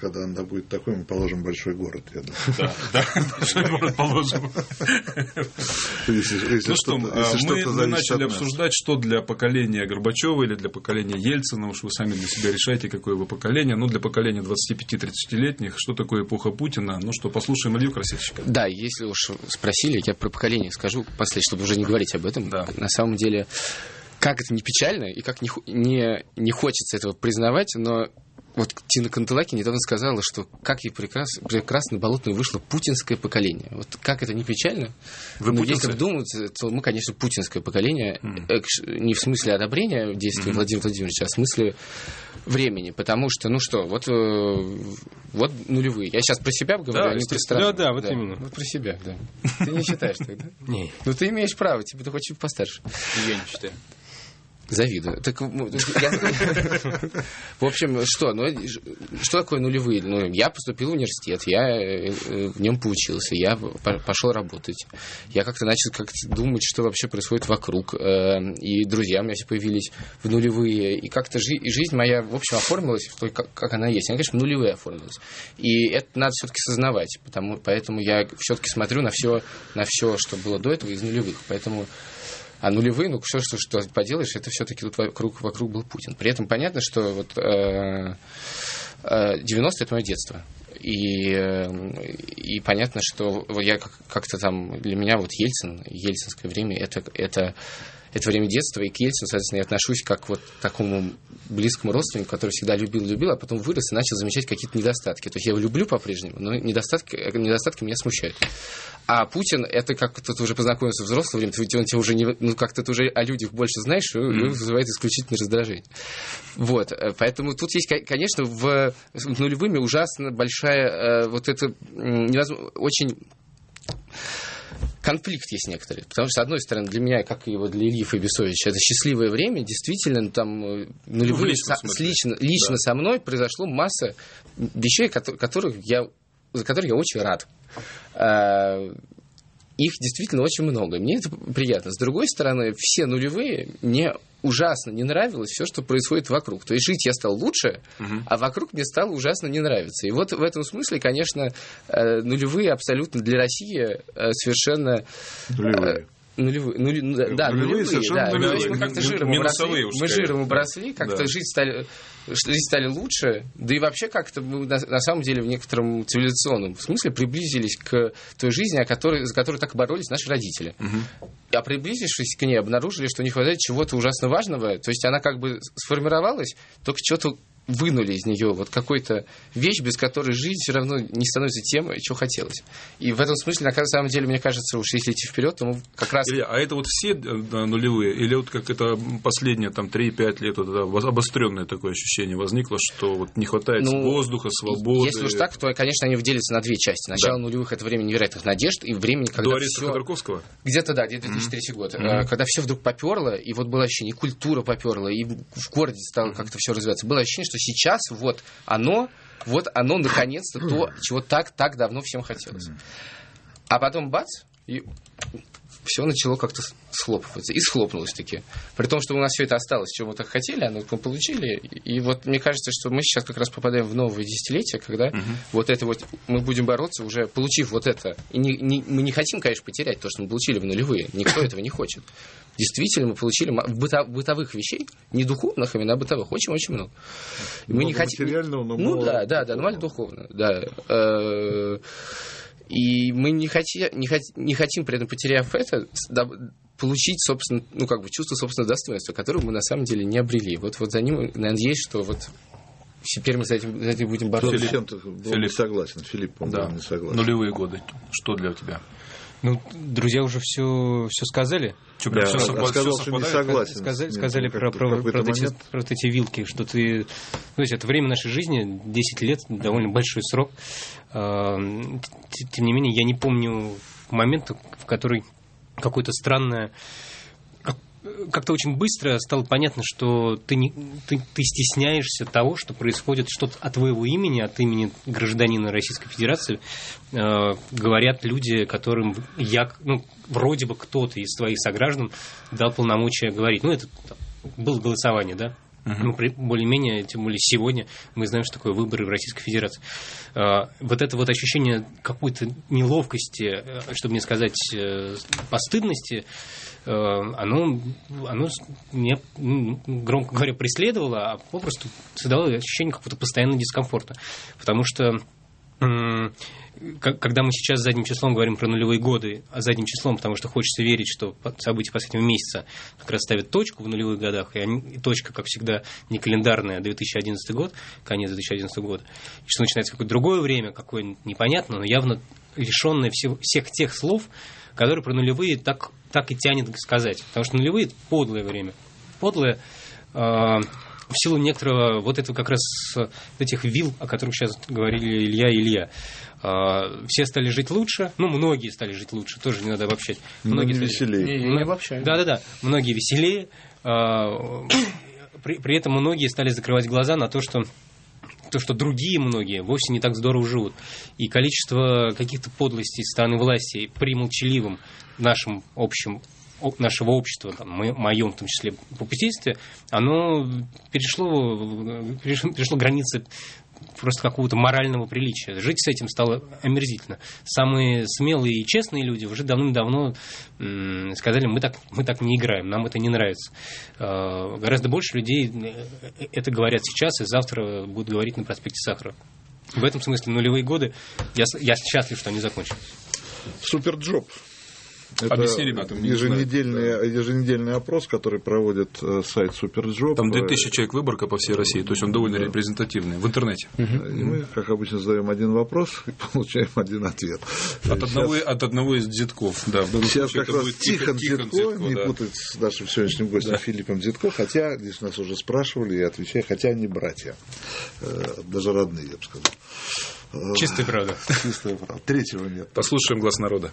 когда когда будет такой, мы положим большой город, я думаю. Да, да, большой город положим. Ну что, а мы начали обсуждать, что для поколения Горбачева или для поколения Ельцина, уж вы сами для себя решайте, какое вы поколение. Ну, для поколения 25-30-летних, что такое эпоха Путина? Ну что, послушаем Илью Красильщика. Да, если уж спросили, я про поколение скажу последнее, чтобы уже не говорить об этом. Да. На самом деле, как это не печально и как не, не, не хочется этого признавать, но вот Тина Канталаки недавно сказала, что как ей прекрасно, прекрасно болотное вышло путинское поколение. Вот как это не печально, Вы но путинцы? если вдуматься, то мы, конечно, путинское поколение, mm. не в смысле одобрения действий mm-hmm. Владимира Владимировича, а в смысле времени, потому что, ну что, вот, э, вот нулевые. Я сейчас про себя говорю, да, а не про страну. Да, да, вот да. именно. Вот про себя, да. Ты не считаешь тогда? Не. Ну ты имеешь право, тебе ты хочешь постарше. Я не считаю. Завидую. Так, ну, я... В общем, что? Ну, что такое нулевые? Ну, я поступил в университет, я э, в нем поучился, я пошел работать. Я как-то начал как думать, что вообще происходит вокруг. Э, и друзья у меня все появились в нулевые. И как-то жи- жизнь моя, в общем, оформилась той, как она есть. Она, конечно, в нулевые оформилась. И это надо все-таки сознавать. Потому, поэтому я все-таки смотрю на все, на все, что было до этого из нулевых. Поэтому а нулевые, ну все, что, что поделаешь, это все-таки тут вокруг, вокруг был Путин. При этом понятно, что вот э, э, 90 это мое детство. И, э, и понятно, что я как-то там, для меня вот Ельцин, ельцинское время, это, это это время детства, и к Ельцину, соответственно, я отношусь как вот к такому близкому родственнику, который всегда любил, любил, а потом вырос и начал замечать какие-то недостатки. То есть я его люблю по-прежнему, но недостатки, недостатки меня смущают. А Путин, это как ты уже познакомился в взрослом время, он тебя уже не, ну как-то ты уже о людях больше знаешь, и mm. вызывает исключительное раздражение. Вот, э, поэтому тут есть, конечно, в, в нулевыми ужасно большая э, вот это очень конфликт есть некоторый. Потому что, с одной стороны, для меня, как и вот для Ильи Фабисовича, это счастливое время. Действительно, там э, нулевые, ну, со, лично, лично да. со мной произошло масса вещей, которых я, за которые я очень рад. Их действительно очень много. Мне это приятно. С другой стороны, все нулевые мне ужасно не нравилось все, что происходит вокруг. То есть жить я стал лучше, угу. а вокруг мне стало ужасно не нравиться. И вот в этом смысле, конечно, э, нулевые абсолютно для России э, совершенно... Нулевые. Нулевые, нули, ну, да, нулевые, нулевые да. Нулевые. мы как-то жиром обросли, мы жиром обросли, как-то жить стали, жизнь стали лучше, да и вообще как-то мы на, на самом деле в некотором цивилизационном смысле приблизились к той жизни, о которой, за которую так боролись наши родители. Угу. А приблизившись к ней, обнаружили, что не хватает чего-то ужасно важного, то есть она как бы сформировалась, только что-то вынули из нее вот какую-то вещь, без которой жизнь все равно не становится тем, что хотелось. И в этом смысле, на самом деле, мне кажется, уж если идти вперед, то мы как раз... Илья, а это вот все э, нулевые? Или вот как это последние там 3-5 лет вот это обостренное такое ощущение возникло, что вот не хватает ну, воздуха, свободы? Если уж так, то, конечно, они делятся на две части. Начало да. нулевых – это время невероятных надежд, и времени, когда До ареста все... Ходорковского? Где-то, да, где-то 2003 mm-hmm. год. Mm-hmm. Когда все вдруг поперло, и вот было ощущение, и культура поперла, и в городе стало mm-hmm. как-то все развиваться. Было ощущение, что сейчас вот оно, вот оно наконец-то то, чего так, так давно всем хотелось. А потом бац, и все начало как-то схлопываться. И схлопнулось таки. При том, что у нас все это осталось, чего мы так хотели, оно мы получили. И вот мне кажется, что мы сейчас как раз попадаем в новое десятилетие, когда угу. вот это вот мы будем бороться, уже получив вот это. И не, не, мы не хотим, конечно, потерять то, что мы получили в нулевые. Никто этого не хочет. Действительно, мы получили быто, бытовых вещей, не духовных, а именно бытовых, очень-очень много. И мы не хотим. Материального, но ну да, да, да, нормально духовно, да. Э, и мы не, хотим, не, хот, не хотим, при этом потеряв это, получить, собственно, ну, как бы чувство собственного достоинства, которое мы на самом деле не обрели. Вот, вот за ним, надеюсь, что вот теперь мы за этим, за этим будем бороться. Филипп, Филипп. согласен. Филипп, да. не согласен. Нулевые годы. Что для тебя? Ну, друзья уже все, все сказали. Что, да, все совпад... сказал, все что не согласен. Сказали, сказали про, про, про, эти, про эти вилки, что ты... То есть это время нашей жизни, 10 лет, довольно большой срок. А, тем не менее, я не помню момента, в который какое-то странное как-то очень быстро стало понятно, что ты, не, ты, ты стесняешься того, что происходит что-то от твоего имени, от имени гражданина Российской Федерации. Э, говорят люди, которым я, ну, вроде бы кто-то из твоих сограждан дал полномочия говорить. Ну, это было голосование, да? Uh-huh. Ну, более-менее, тем более сегодня мы знаем, что такое выборы в Российской Федерации. А, вот это вот ощущение какой-то неловкости, э, чтобы не сказать э, постыдности, э, оно, оно меня, ну, громко говоря, преследовало, а попросту создавало ощущение какого-то постоянного дискомфорта. Потому что когда мы сейчас задним числом говорим про нулевые годы, а задним числом, потому что хочется верить, что события последнего месяца как раз ставят точку в нулевых годах, и, они, и точка, как всегда, не календарная, а 2011 год, конец 2011 года, и что начинается какое-то другое время, какое непонятно, но явно лишенное всех тех слов, которые про нулевые так, так и тянет сказать. Потому что нулевые – это подлое время. Подлое э, в силу некоторого вот этого как раз этих вил, о которых сейчас говорили Илья и Илья. А, все стали жить лучше, ну, многие стали жить лучше, тоже не надо обобщать. Многие, многие веселее. Не, не, обобщаем. Да-да-да, многие веселее, а, при, при этом многие стали закрывать глаза на то, что то, что другие многие вовсе не так здорово живут. И количество каких-то подлостей со стороны власти при молчаливом нашем общем нашего общества, там, моем в том числе попустительстве, оно перешло, перешло, перешло границы просто какого-то морального приличия. Жить с этим стало омерзительно. Самые смелые и честные люди уже давным-давно сказали, мы так, мы так не играем, нам это не нравится. Э, гораздо больше людей э, это говорят сейчас и завтра будут говорить на проспекте Сахарова. В этом смысле нулевые годы, я, я счастлив, что они закончились. SuperJob. Это Объясни ребятам. Еженедельный, еженедельный опрос, который проводит э, сайт SuperJob. Там 2000 человек выборка по всей России, то есть он довольно да. репрезентативный в интернете. Угу. И мы, как обычно, задаем один вопрос и получаем один ответ. От, Сейчас... одного, от одного из Дзядков, да. Сейчас как раз Тихон Дзядко, Дзядко, не да. путать с нашим сегодняшним гостем да. Филиппом Дзядко, хотя здесь нас уже спрашивали и отвечаю, хотя они братья, э, даже родные, я бы сказал. Чистая правда. Чистая правда. Третьего нет. Послушаем глаз народа.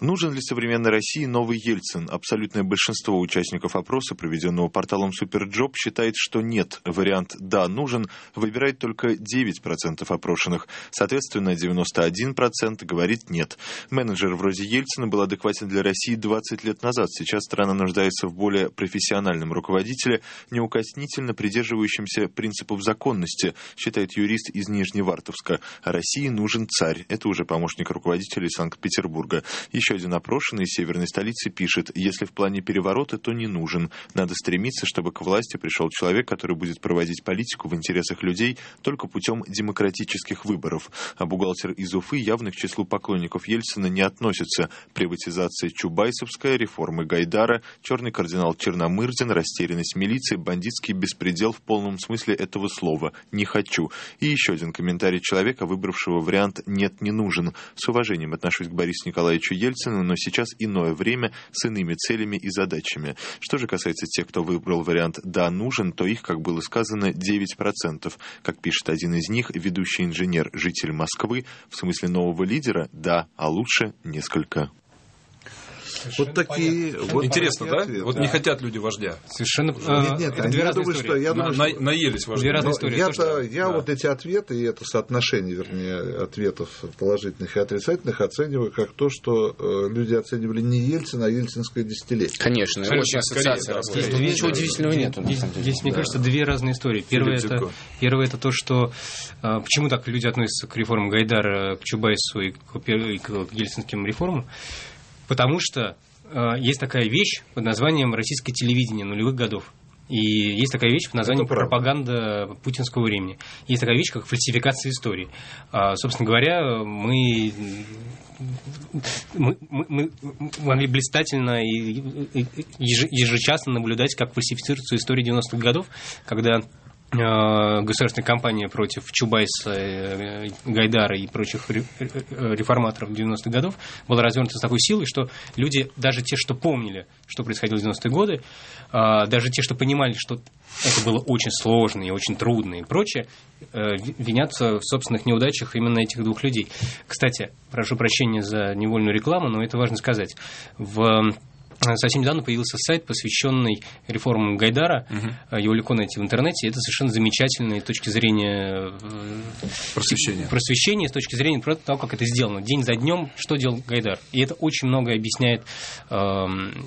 Нужен ли современной России новый Ельцин? Абсолютное большинство участников опроса, проведенного порталом SuperJob, считает, что нет. Вариант «да, нужен» выбирает только 9% опрошенных. Соответственно, 91% говорит «нет». Менеджер вроде Ельцина был адекватен для России 20 лет назад. Сейчас страна нуждается в более профессиональном руководителе, неукоснительно придерживающемся принципов законности, считает юрист из Нижневартовска. России нужен царь. Это уже помощник руководителя из Санкт-Петербурга. Еще еще один опрошенный из северной столицы пишет, если в плане переворота, то не нужен. Надо стремиться, чтобы к власти пришел человек, который будет проводить политику в интересах людей только путем демократических выборов. А бухгалтер из Уфы явно к числу поклонников Ельцина не относится. Приватизация Чубайсовская, реформы Гайдара, черный кардинал Черномырдин, растерянность милиции, бандитский беспредел в полном смысле этого слова. Не хочу. И еще один комментарий человека, выбравшего вариант «нет, не нужен». С уважением отношусь к Борису Николаевичу Ельцину, Ельцина, но сейчас иное время с иными целями и задачами. Что же касается тех, кто выбрал вариант «да, нужен», то их, как было сказано, 9%. Как пишет один из них, ведущий инженер, житель Москвы, в смысле нового лидера, да, а лучше несколько. Вот такие. Вот Интересно, да? Ответы. Вот не хотят люди вождя. Совершенно. Нет, нет, это две я думаю, что я думаю, на, что... наелись вождя. Две разные истории. Я, то, я да. вот эти ответы и это соотношение, вернее, ответов положительных и отрицательных оцениваю как то, что э, люди оценивали не Ельцина, а ельцинское десятилетие. Конечно, очень ассоциация. Здесь ничего удивительного нет. Здесь, здесь мне кажется, две разные истории. Первое это, первое это то, что э, почему так люди относятся к реформам Гайдара, к Чубайсу и к, и к ельцинским реформам. Потому что э, есть такая вещь под названием российское телевидение нулевых годов. И есть такая вещь под названием пропаганда путинского времени. Есть такая вещь, как фальсификация истории. А, собственно говоря, мы, мы, мы могли блистательно и ежечасно наблюдать, как фальсифицируется история 90-х годов, когда государственная кампания против Чубайса, э, Гайдара и прочих э, реформаторов 90-х годов была развернута с такой силой, что люди, даже те, что помнили, что происходило в 90-е годы, даже те, что понимали, что это было очень сложно и очень трудно и прочее, винятся в собственных неудачах именно этих двух людей. Кстати, прошу прощения за невольную рекламу, но это важно сказать. В совсем недавно появился сайт, посвященный реформам Гайдара. Угу. Его легко найти в интернете. Это совершенно замечательные с точки зрения э, просвещения. просвещения, с точки зрения того, как это сделано. День за днем, что делал Гайдар. И это очень много объясняет э,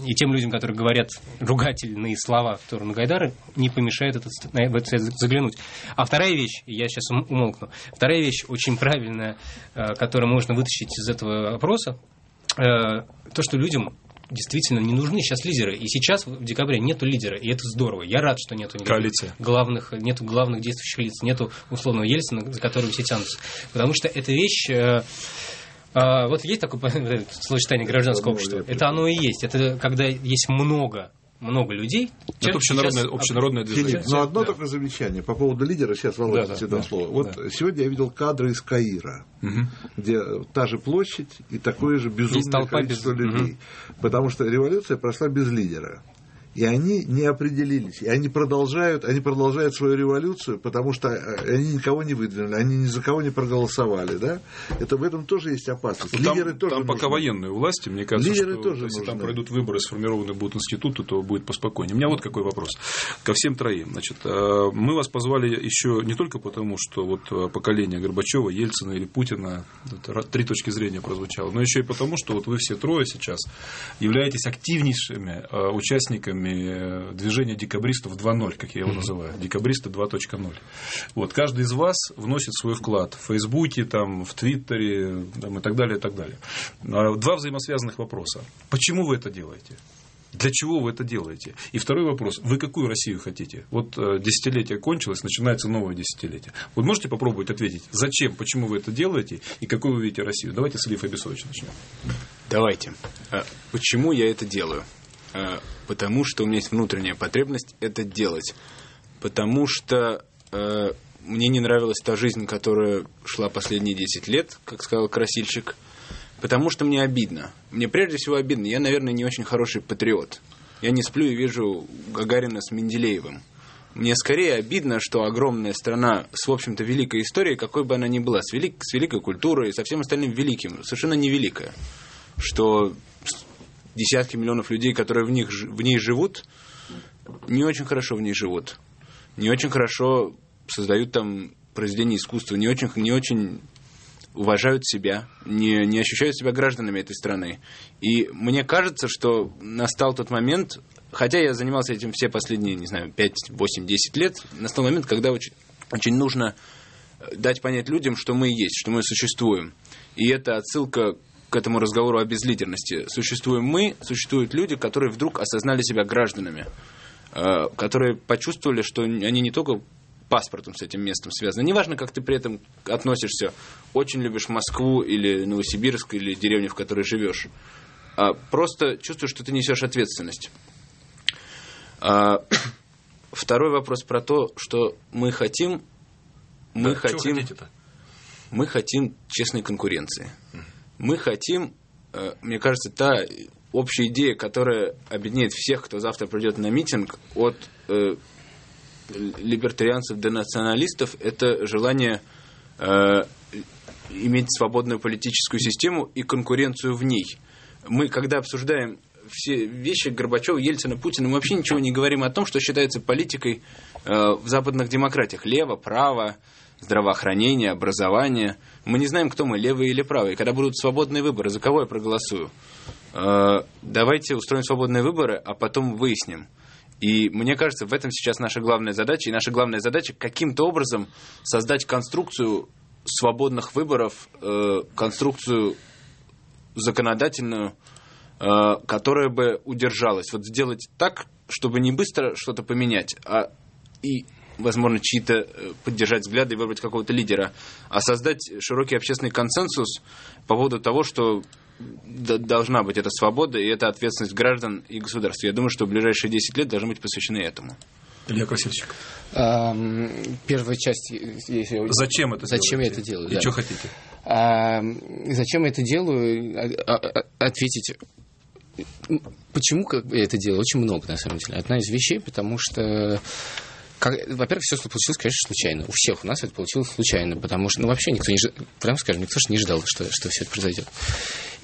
и тем людям, которые говорят ругательные слова в сторону Гайдара, не помешает этот, в этот сайт заглянуть. А вторая вещь, я сейчас умолкну, вторая вещь очень правильная, э, которую можно вытащить из этого опроса, э, то, что людям действительно не нужны сейчас лидеры. И сейчас в декабре нету лидера, и это здорово. Я рад, что нету Коалиция. главных, нету главных действующих лиц, нету условного Ельцина, за которым все тянутся. Потому что эта вещь... Э, э, вот есть такое словосочетание гражданского общества. Это оно и есть. Это когда есть много много людей. Это общенародное, общенародное движение. Но одно да. только замечание по поводу лидера, сейчас Володя да, тебе да, слово. Вот да. сегодня я видел кадры из Каира, угу. где та же площадь и такое же безумное количество без... людей. Угу. Потому что революция прошла без лидера и они не определились, и они продолжают, они продолжают свою революцию, потому что э, они никого не выдвинули, они ни за кого не проголосовали, да? Это в этом тоже есть опасность. Ну, Лидеры там, тоже там пока военные власти, мне кажется, Лидеры что тоже если нужны. там пройдут выборы, сформированы будут институты, то будет поспокойнее. У меня вот какой вопрос ко всем троим. Значит, э, мы вас позвали еще не только потому, что вот э, поколение Горбачева, Ельцина или Путина, три точки зрения прозвучало, но еще и потому, что вот вы все трое сейчас являетесь активнейшими участниками участниками э, движения декабристов 2.0, как я его называю, декабристы 2.0. Вот, каждый из вас вносит свой вклад в Фейсбуке, там, в Твиттере там, и так далее, и так далее. А, два взаимосвязанных вопроса. Почему вы это делаете? Для чего вы это делаете? И второй вопрос. Вы какую Россию хотите? Вот э, десятилетие кончилось, начинается новое десятилетие. Вот можете попробовать ответить, зачем, почему вы это делаете и какую вы видите Россию? Давайте с Ильей Фабисовича начнем. Давайте. А почему я это делаю? Э, потому что у меня есть внутренняя потребность это делать. Потому что э, мне не нравилась та жизнь, которая шла последние 10 лет, как сказал красильщик. Потому что мне обидно. Мне прежде всего обидно. Я, наверное, не очень хороший патриот. Я не сплю и вижу Гагарина с Менделеевым. Мне скорее обидно, что огромная страна с, в общем-то, великой историей, какой бы она ни была, с, велик, с великой культурой, со всем остальным великим, совершенно невеликая. Что десятки миллионов людей, которые в, них, в ней живут, не очень хорошо в ней живут. Не очень хорошо создают там произведения искусства, не очень, не очень уважают себя, не, не ощущают себя гражданами этой страны. И мне кажется, что настал тот момент, хотя я занимался этим все последние, не знаю, 5, 8, 10 лет, настал момент, когда очень, очень нужно дать понять людям, что мы есть, что мы существуем. И это отсылка к этому разговору о безлидерности. Существуем мы, существуют люди, которые вдруг осознали себя гражданами, э, которые почувствовали, что они не только паспортом с этим местом связаны. Неважно, как ты при этом относишься, очень любишь Москву или Новосибирск или деревню, в которой живешь. А просто чувствуешь, что ты несешь ответственность. А, второй вопрос про то, что мы хотим, мы да, хотим, мы хотим честной конкуренции. Мы хотим, э, мне кажется, та общая идея, которая объединяет всех, кто завтра придет на митинг, от э, либертарианцев до националистов, это желание э, иметь свободную политическую систему и конкуренцию в ней. Мы, когда обсуждаем все вещи Горбачева, Ельцина, Путина, мы вообще ничего не говорим о том, что считается политикой э, в западных демократиях. Лево, право, здравоохранение, образование. Мы не знаем, кто мы, левые или правые. Когда будут свободные выборы, за кого я проголосую? Э, давайте устроим свободные выборы, а потом выясним. И мне кажется, в этом сейчас наша главная задача. И наша главная задача каким-то образом создать конструкцию свободных выборов, э, конструкцию законодательную, э, которая бы удержалась. Вот сделать так, чтобы не быстро что-то поменять, а и возможно, чьи-то э, поддержать взгляды и выбрать какого-то лидера, а создать широкий общественный консенсус по поводу того, что должна быть эта свобода и эта ответственность граждан и государства. Я думаю, что в ближайшие 10 лет должны быть посвящены этому. Илья Красильщик. Первая часть... Если... Зачем это Зачем делаете? я это делаю? И да. что хотите? А, зачем я это делаю? А, а, ответить Почему я это делаю? Очень много, на самом деле. Одна из вещей, потому что во-первых, все получилось, конечно, случайно. У всех у нас это получилось случайно, потому что, ну, вообще никто не ждал, прямо скажем, никто же не ждал, что, что все это произойдет.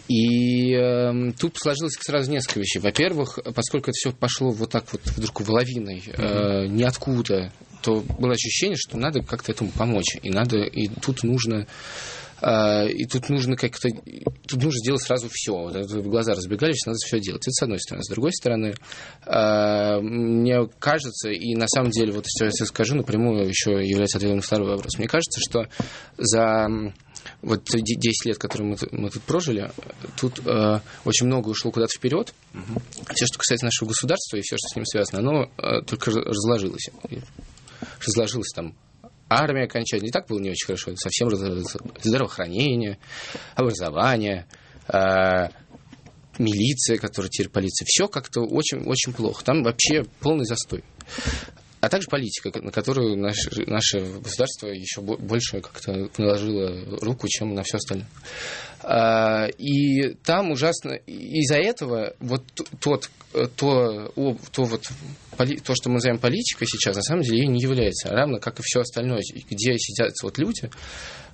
И э, тут сложилось сразу несколько вещей. Во-первых, поскольку это все пошло вот так вот вдруг лавиной, э, ниоткуда, то было ощущение, что надо как-то этому помочь. И надо, и тут нужно и тут нужно как-то тут нужно сделать сразу все. Глаза разбегались, надо все делать. Это с одной стороны. С другой стороны, а, мне кажется, и на самом деле, вот если я скажу напрямую, еще является ответом на второй вопрос. Мне кажется, что за вот 10 лет, которые мы, мы тут прожили, тут э, очень много ушло куда-то вперед. Угу. Все, что касается нашего государства и все, что с ним связано, оно э, только разложилось. Разложилось там армия окончательно. Не так было не очень хорошо. Совсем здравоохранение, образование, э, милиция, которая теперь полиция. Все как-то очень, очень плохо. Там вообще полный застой. А также политика, на которую наше, наше государство еще больше как-то наложило руку, чем на все остальное. А, и там ужасно... Из-за этого вот тот, то, то, вот, то, что мы называем политикой сейчас, на самом деле, не является. Равно как и все остальное, где сидят вот люди,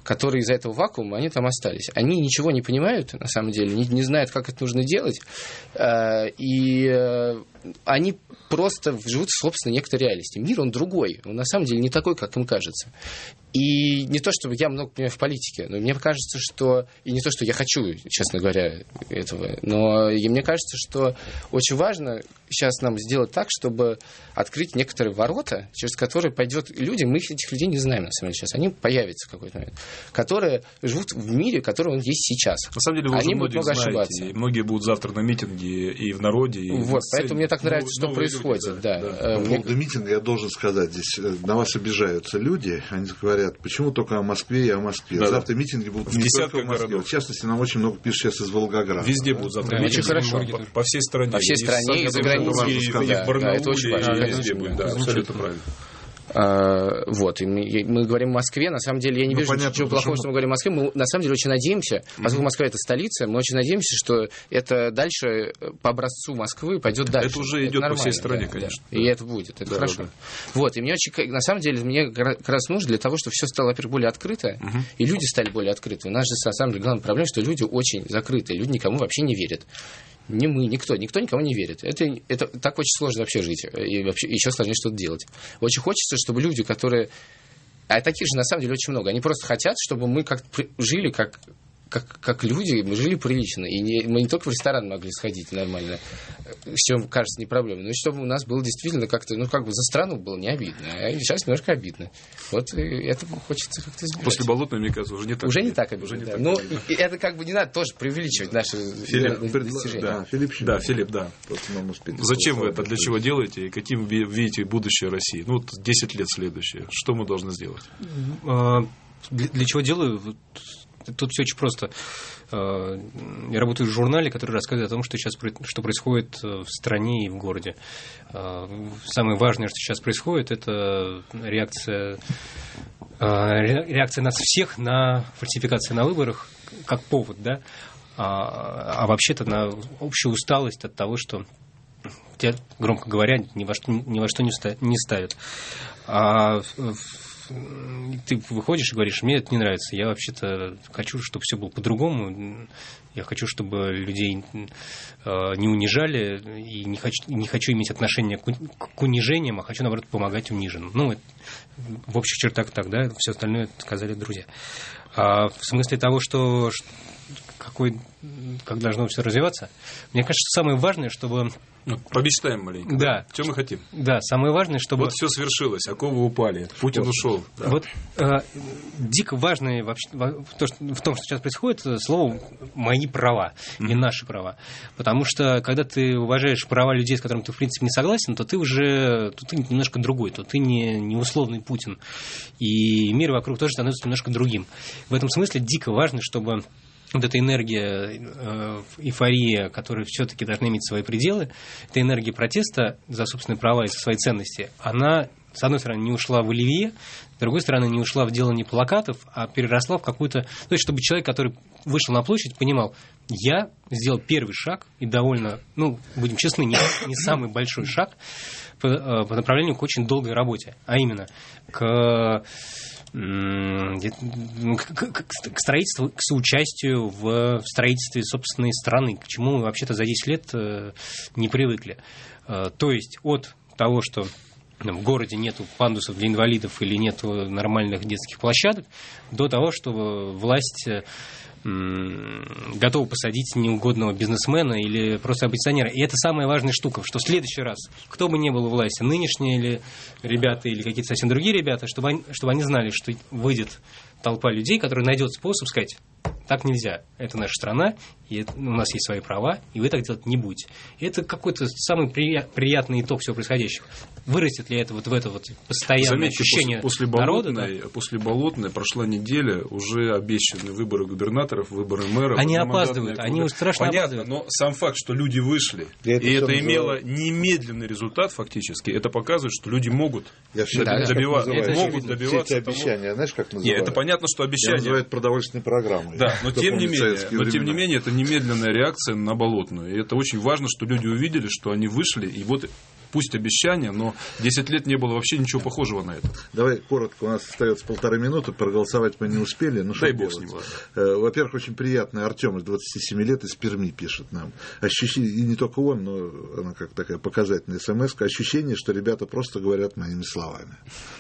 которые из-за этого вакуума, они там остались. Они ничего не понимают, на самом деле, не, не знают, как это нужно делать, э, и э, они просто живут в собственной некоторой реальности. Мир, он другой, он на самом деле не такой, как им кажется. И не то, чтобы я много понимаю в политике, но мне кажется, что... И не то, что я хочу, честно говоря, этого, но и мне кажется, что очень важно сейчас нам сделать так, чтобы открыть некоторые ворота, через которые пойдет люди, мы этих людей не знаем, на самом деле, сейчас. Они появятся в какой-то момент, которые живут в мире, который он есть сейчас. На самом деле, вы Они будут много знаете, ошибаться. И многие будут завтра на митинге и в народе. И вот, в поэтому мне так нравится, что происходит. Люди, да. Да. Да. По поводу митинга я должен сказать, здесь э, на вас обижаются люди, они говорят, говорят, почему только о Москве и о Москве. Да, Завтра митинги будут в не только в Москве. Городов. В частности, нам очень много пишут сейчас из Волгограда. Везде будут завтра да, митинги. Очень хорошо. По, по всей стране. По всей стране и за границей. И, и в Барнауле, да, это очень важно. И везде будет. Да, абсолютно правильно. А, вот, и мы, мы говорим о Москве, на самом деле я не ну, вижу понятно, ничего плохого, что мы говорим о Москве. Мы на самом деле очень надеемся, поскольку mm-hmm. Москва это столица, мы очень надеемся, что это дальше по образцу Москвы пойдет дальше. Это уже идет это по всей стране, да, конечно. Да. И это будет, это да, хорошо. Да. Вот, и мне очень, на самом деле, мне как раз нужно для того, чтобы все стало, во-первых, более открыто, mm-hmm. и люди стали более открыты. У нас же, на самом деле, главная проблема, что люди очень закрыты, люди никому вообще не верят не мы, никто, никто никому не верит. Это, это так очень сложно вообще жить, и вообще еще сложнее что-то делать. Очень хочется, чтобы люди, которые... А таких же на самом деле очень много. Они просто хотят, чтобы мы как жили как как, как люди, мы жили прилично. И не, мы не только в ресторан могли сходить нормально, с чем кажется не проблема, но чтобы у нас было действительно как-то, ну, как бы за страну было не обидно. А сейчас немножко обидно. Вот это хочется как-то избежать. После болотной, мне кажется, уже не так Уже обидно. не так обидно, уже не да. так Ну, это как бы не надо тоже преувеличивать наши Филипп, достижения. Да, Филипп, да, Филипп, да. Зачем вы это, для чего делаете, и каким вы видите будущее России? Ну, вот 10 лет следующее. Что мы должны сделать? А, для, для чего делаю? Тут все очень просто. Э, я работаю в журнале, который рассказывает о том, что сейчас что происходит э, в стране и в городе. Э, самое важное, что сейчас происходит, это реакция, реакция нас всех на фальсификации на выборах как повод, да, а, а вообще-то на общую усталость от того, что тебя, громко говоря, ни во что, ни во что не ставят. А ты выходишь и говоришь, мне это не нравится, я вообще-то хочу, чтобы все было по-другому, я хочу, чтобы людей э, не унижали, и не хочу, не хочу иметь отношение к, унижениям, а хочу, наоборот, помогать униженным. Ну, в общих чертах так, да, все остальное сказали друзья. А в смысле того, что какой, как должно все развиваться, мне кажется, самое важное, чтобы ну, помечтаем маленько. Да. Что мы хотим? Да, самое важное, чтобы... Вот все свершилось, оковы упали, Путин вот. ушел. Да. Вот э, дико важное вообще, то, что, в том, что сейчас происходит, э, слово «мои права», mm-hmm. не «наши права». Потому что, когда ты уважаешь права людей, с которыми ты, в принципе, не согласен, то ты уже то ты немножко другой, то ты не, не условный Путин. И мир вокруг тоже становится немножко другим. В этом смысле дико важно, чтобы вот эта энергия, э, эйфория, которая все-таки должна иметь свои пределы, эта энергия протеста за собственные права и за свои ценности, она, с одной стороны, не ушла в Оливье, с другой стороны, не ушла в делание плакатов, а переросла в какую-то... То есть, чтобы человек, который вышел на площадь, понимал, я сделал первый шаг, и довольно, ну, будем честны, не, не самый большой шаг по, э, по направлению к очень долгой работе, а именно к ну, к, к строительству, к соучастию в строительстве собственной страны, к чему мы вообще-то за 10 лет э, не привыкли. Э, то есть от того, что в городе нету пандусов для инвалидов или нету нормальных детских площадок, до того, что власть готова посадить неугодного бизнесмена или просто оппозиционера. И это самая важная штука, что в следующий раз, кто бы ни был у власти, нынешние или ребята, или какие-то совсем другие ребята, чтобы они, чтобы они знали, что выйдет толпа людей, которые найдет способ сказать, так нельзя. Это наша страна, и это, у нас есть свои права, и вы так делать не будете. И это какой-то самый прият, приятный итог всего происходящего. Вырастет ли это вот в это вот постоянное Заметьте, ощущение после, после народа? Болотной, да? После Болотной прошла неделя, уже обещаны выборы губернаторов, выборы мэров. Они опаздывают, они страшно Понятно, опаздывают. но сам факт, что люди вышли, и это это имело немедленный результат фактически, это показывает, что люди могут Я все Да, это да. добиваться. Это могут Все добиваться эти того- обещания, знаешь, как называют? Нет, это понятно, что Я обещания. называют продовольственной программой. Да, но тем не менее, но тем не менее, это немедленная реакция на болотную. И это очень важно, что люди увидели, что они вышли, и вот пусть обещания, но 10 лет не было вообще ничего похожего на это. Давай коротко, у нас остается полторы минуты, проголосовать мы не успели. Ну, что Дай бог делать? с ним. Э, Во-первых, очень приятно, Артем из 27 лет из Перми пишет нам. Ощущение, и не только он, но она как такая показательная смс ощущение, что ребята просто говорят моими словами.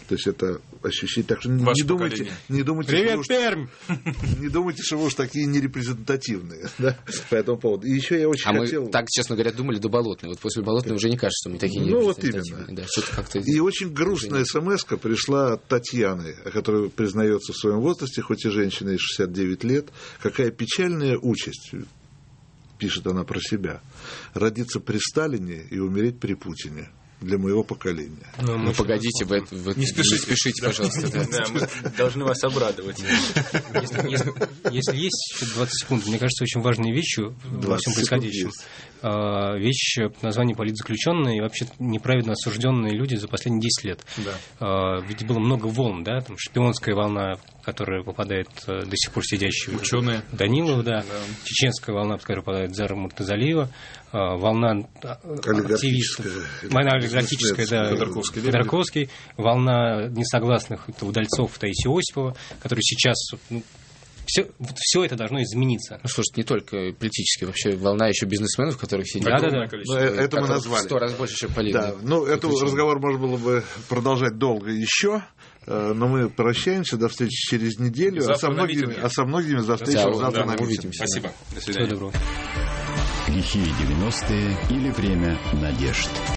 То есть это ощущение. Так что не, Ваше не думайте, поколение. не думайте, что Привет, уж- Пермь! не думайте, что вы уж такие нерепрезентативные да, по этому поводу. И еще я очень А хотел... мы так, честно говоря, думали до болотной. Вот после болотной уже не кажется, что мы такие Ну, вот нерепрезентативные. Да, как-то... И очень грустная смс пришла от Татьяны, которая признается в своем возрасте, хоть и женщина и 69 лет. Какая печальная участь, пишет она про себя, родиться при Сталине и умереть при Путине для моего поколения. Ну, погодите, вы, вы- Не спешите. пожалуйста. да. Да, мы должны вас обрадовать. Если, если- если есть еще 20 секунд, мне кажется, очень важной вещью во 20 всем происходящем. есть. А, Вещь под названием политзаключенные и вообще неправедно осужденные люди за последние 10 лет. А, Ведь было много волн, да, там шпионская волна, в которую попадает э, до сих пор сидящий Ученые. Данилов, да, чеченская волна, в которую попадает Зара Муртазалиева, волна активистов, волна олигархическая, да, Ходорковский. Ходорковский, волна несогласных это удальцов Таисия Осипова, который сейчас ну, все, вот все это должно измениться. Ну, слушайте, не только политически, вообще волна еще бизнесменов, которых сидят. Да, да, да. Ну, это мы назвали. В сто раз больше, чем Да, политиков. ну, этот разговор можно было бы продолжать долго еще, э, но мы прощаемся, до встречи через неделю, а Завтра со на многими, а со многими за встречу Да, завтра да, на митинге. увидимся. Спасибо. До Всего свидания. доброго. Лихие 90-е или время надежд.